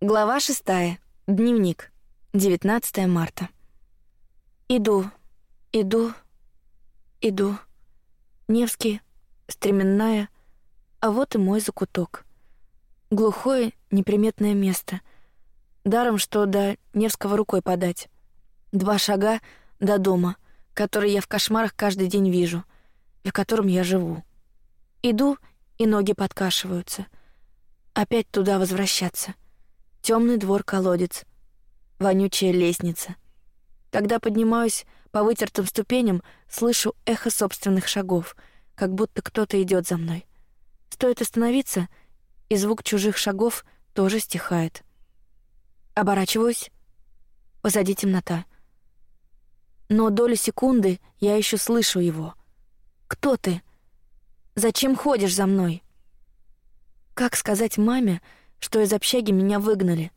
Глава шестая. Дневник. 19 марта. Иду, иду, иду. Невский, стременная, а вот и мой закуток. Глухое, неприметное место. Даром, что до Невского рукой подать. Два шага до дома, который я в кошмарах каждый день вижу, в котором я живу. Иду, и ноги подкашиваются. Опять туда возвращаться — Темный двор-колодец, вонючая лестница. Когда поднимаюсь по вытертым ступеням, слышу эхо собственных шагов, как будто кто-то идет за мной. Стоит остановиться, и звук чужих шагов тоже стихает. Оборачиваюсь. Позади темнота. Но долю секунды я еще слышу его. Кто ты? Зачем ходишь за мной? Как сказать маме, что из общаги меня выгнали.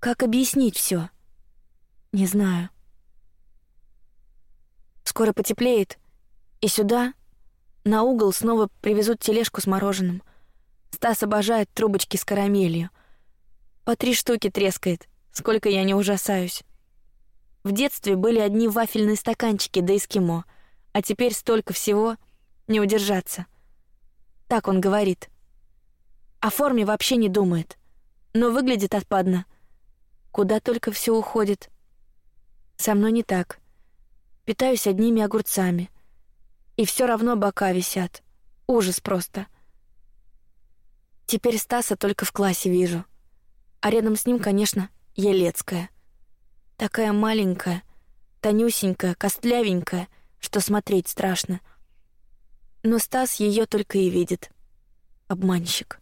Как объяснить все? Не знаю. Скоро потеплеет, и сюда, на угол, снова привезут тележку с мороженым. Стас обожает трубочки с карамелью. По три штуки трескает, сколько я не ужасаюсь. В детстве были одни вафельные стаканчики да эскимо, а теперь столько всего, не удержаться. Так он говорит. О форме вообще не думает, но выглядит отпадно. Куда только все уходит. Со мной не так. Питаюсь одними огурцами, и все равно бока висят. Ужас просто. Теперь Стаса только в классе вижу, а рядом с ним, конечно, Елецкая. Такая маленькая, тонюсенькая, костлявенькая, что смотреть страшно. Но Стас ее только и видит. Обманщик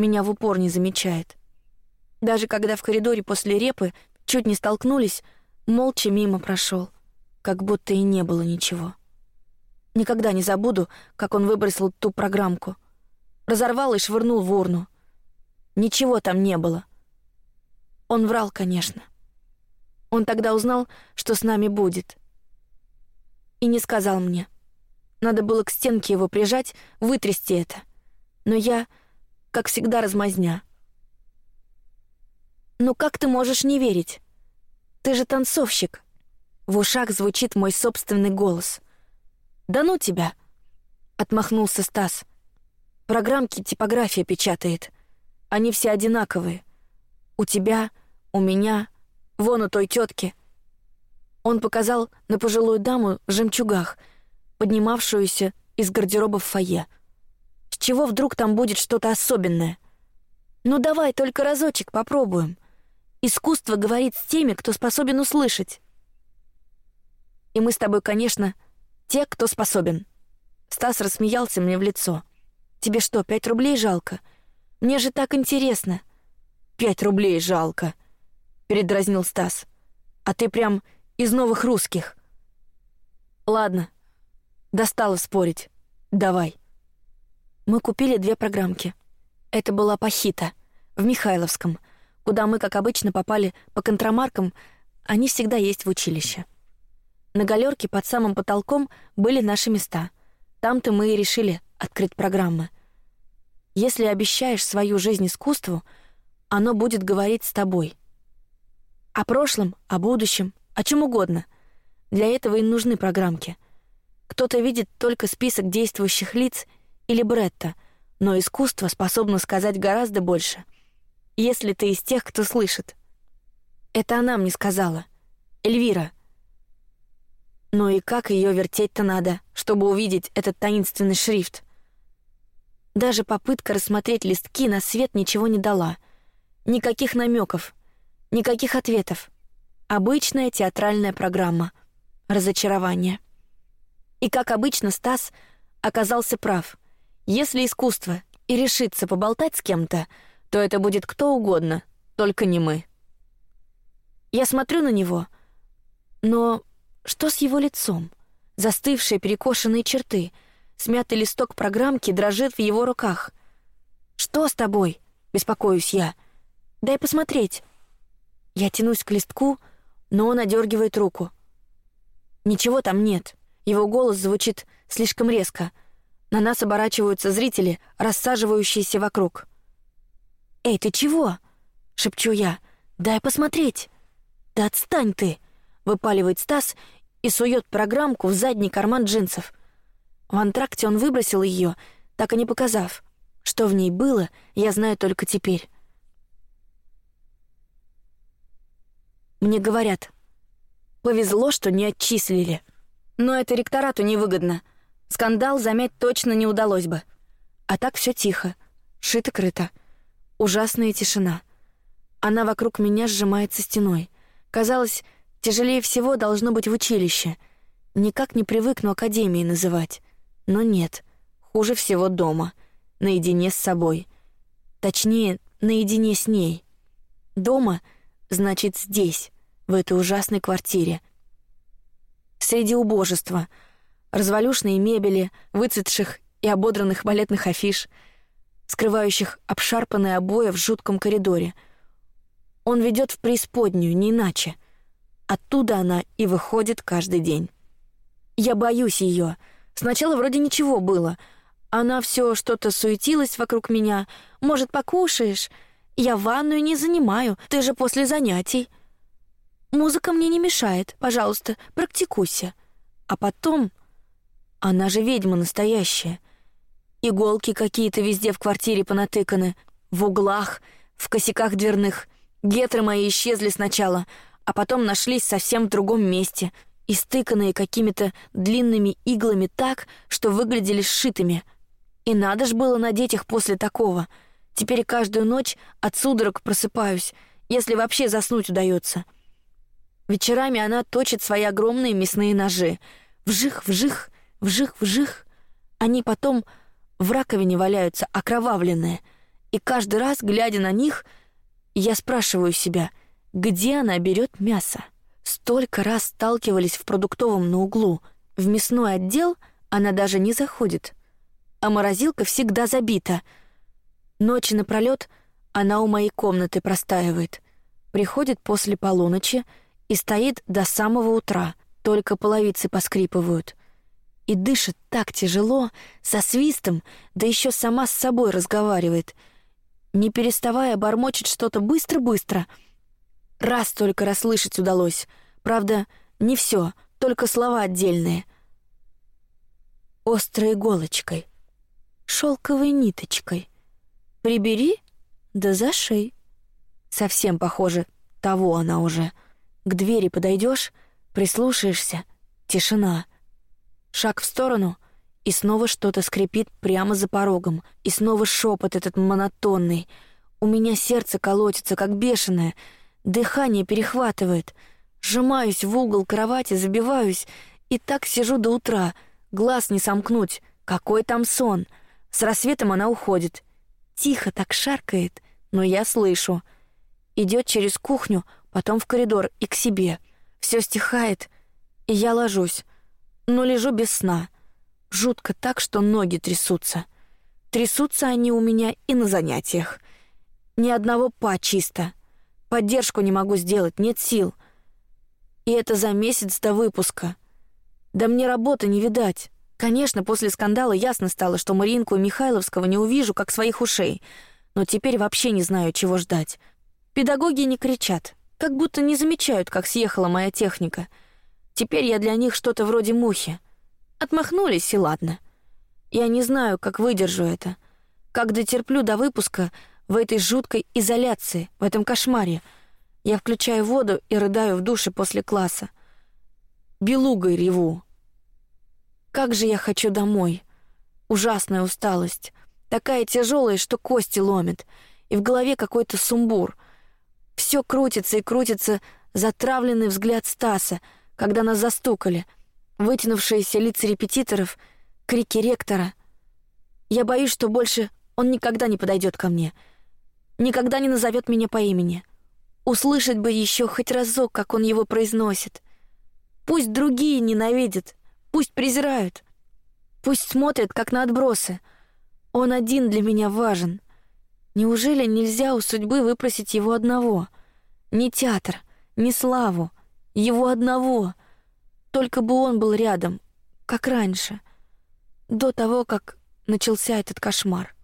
меня в упор не замечает. Даже когда в коридоре после репы чуть не столкнулись, молча мимо прошел, как будто и не было ничего. Никогда не забуду, как он выбросил ту программку, разорвал и швырнул в урну. Ничего там не было. Он врал, конечно. Он тогда узнал, что с нами будет, и не сказал мне. Надо было к стенке его прижать, вытрясти это. Но я как всегда, размазня. «Ну как ты можешь не верить? Ты же танцовщик!» В ушах звучит мой собственный голос. «Да ну тебя!» — отмахнулся Стас. «Программки типография печатает. Они все одинаковые. У тебя, у меня, вон у той тетки». Он показал на пожилую даму в жемчугах, поднимавшуюся из гардероба в фойе — чего вдруг там будет что-то особенное? Ну давай только разочек попробуем. Искусство говорит с теми, кто способен услышать. И мы с тобой, конечно, те, кто способен. Стас рассмеялся мне в лицо. Тебе что, пять рублей жалко? Мне же так интересно. Пять рублей жалко, передразнил Стас. А ты прям из новых русских. Ладно, достало спорить. Давай. Мы купили две программки. Это была пахита в Михайловском, куда мы, как обычно, попали по контрамаркам. Они всегда есть в училище. На галерке под самым потолком были наши места. Там-то мы и решили открыть программы. Если обещаешь свою жизнь искусству, оно будет говорить с тобой. О прошлом, о будущем, о чем угодно. Для этого и нужны программки. Кто-то видит только список действующих лиц или Бретта, но искусство способно сказать гораздо больше. Если ты из тех, кто слышит. Это она мне сказала, Эльвира. Ну и как ее вертеть-то надо, чтобы увидеть этот таинственный шрифт? Даже попытка рассмотреть листки на свет ничего не дала. Никаких намеков, никаких ответов. Обычная театральная программа. Разочарование. И как обычно Стас оказался прав. Если искусство и решится поболтать с кем-то, то это будет кто угодно, только не мы. Я смотрю на него, но что с его лицом? Застывшие перекошенные черты, смятый листок программки дрожит в его руках. Что с тобой? Беспокоюсь я. Дай посмотреть. Я тянусь к листку, но он одергивает руку. Ничего там нет. Его голос звучит слишком резко — на нас оборачиваются зрители, рассаживающиеся вокруг. «Эй, ты чего?» — шепчу я. Дай посмотреть. Да отстань ты, выпаливает Стас и сует программку в задний карман джинсов. В антракте он выбросил ее, так и не показав. Что в ней было, я знаю только теперь. Мне говорят, повезло, что не отчислили. Но это ректорату невыгодно. Скандал замять точно не удалось бы. А так все тихо, шито-крыто. Ужасная тишина. Она вокруг меня сжимается стеной. Казалось, тяжелее всего должно быть в училище. Никак не привыкну академией называть. Но нет, хуже всего дома, наедине с собой. Точнее, наедине с ней. Дома значит здесь, в этой ужасной квартире. Среди убожества, развалюшной мебели, выцветших и ободранных балетных афиш, скрывающих обшарпанные обои в жутком коридоре. Он ведет в преисподнюю, не иначе. Оттуда она и выходит каждый день. Я боюсь ее. Сначала вроде ничего было. Она все что-то суетилась вокруг меня. Может, покушаешь? Я ванную не занимаю. Ты же после занятий. Музыка мне не мешает. Пожалуйста, практикуйся. А потом, она же ведьма настоящая. Иголки какие-то везде в квартире понатыканы, в углах, в косяках дверных. Гетры мои исчезли сначала, а потом нашлись совсем в другом месте, истыканные какими-то длинными иглами так, что выглядели сшитыми. И надо ж было надеть их после такого. Теперь каждую ночь от судорог просыпаюсь, если вообще заснуть удается. Вечерами она точит свои огромные мясные ножи. Вжих, вжих, вжих, вжих. Они потом в раковине валяются окровавленные, и каждый раз, глядя на них, я спрашиваю себя, где она берет мясо. Столько раз сталкивались в продуктовом на углу, в мясной отдел она даже не заходит, а морозилка всегда забита. Ночи напролет она у моей комнаты простаивает, приходит после полуночи и стоит до самого утра, только половицы поскрипывают и дышит так тяжело, со свистом, да еще сама с собой разговаривает, не переставая бормочет что-то быстро-быстро. Раз только расслышать удалось, правда, не все, только слова отдельные. Острой иголочкой, шелковой ниточкой, прибери, да зашей. Совсем похоже, того она уже. К двери подойдешь, прислушаешься, тишина. Шаг в сторону, и снова что-то скрипит прямо за порогом, и снова шепот этот монотонный. У меня сердце колотится, как бешеное, дыхание перехватывает. Сжимаюсь в угол кровати, забиваюсь, и так сижу до утра, глаз не сомкнуть. Какой там сон? С рассветом она уходит. Тихо так шаркает, но я слышу. Идет через кухню, потом в коридор и к себе. Все стихает, и я ложусь но лежу без сна. Жутко так, что ноги трясутся. Трясутся они у меня и на занятиях. Ни одного па чисто. Поддержку не могу сделать, нет сил. И это за месяц до выпуска. Да мне работы не видать. Конечно, после скандала ясно стало, что Маринку и Михайловского не увижу, как своих ушей. Но теперь вообще не знаю, чего ждать. Педагоги не кричат, как будто не замечают, как съехала моя техника — Теперь я для них что-то вроде мухи. Отмахнулись и ладно. Я не знаю, как выдержу это, как дотерплю до выпуска в этой жуткой изоляции, в этом кошмаре. Я включаю воду и рыдаю в душе после класса. Белугой реву. Как же я хочу домой. Ужасная усталость, такая тяжелая, что кости ломит, и в голове какой-то сумбур. Все крутится и крутится затравленный взгляд Стаса — когда нас застукали, вытянувшиеся лица репетиторов, крики ректора. Я боюсь, что больше он никогда не подойдет ко мне, никогда не назовет меня по имени. Услышать бы еще хоть разок, как он его произносит. Пусть другие ненавидят, пусть презирают, пусть смотрят как на отбросы. Он один для меня важен. Неужели нельзя у судьбы выпросить его одного? Ни театр, ни славу, его одного. Только бы он был рядом, как раньше, до того, как начался этот кошмар.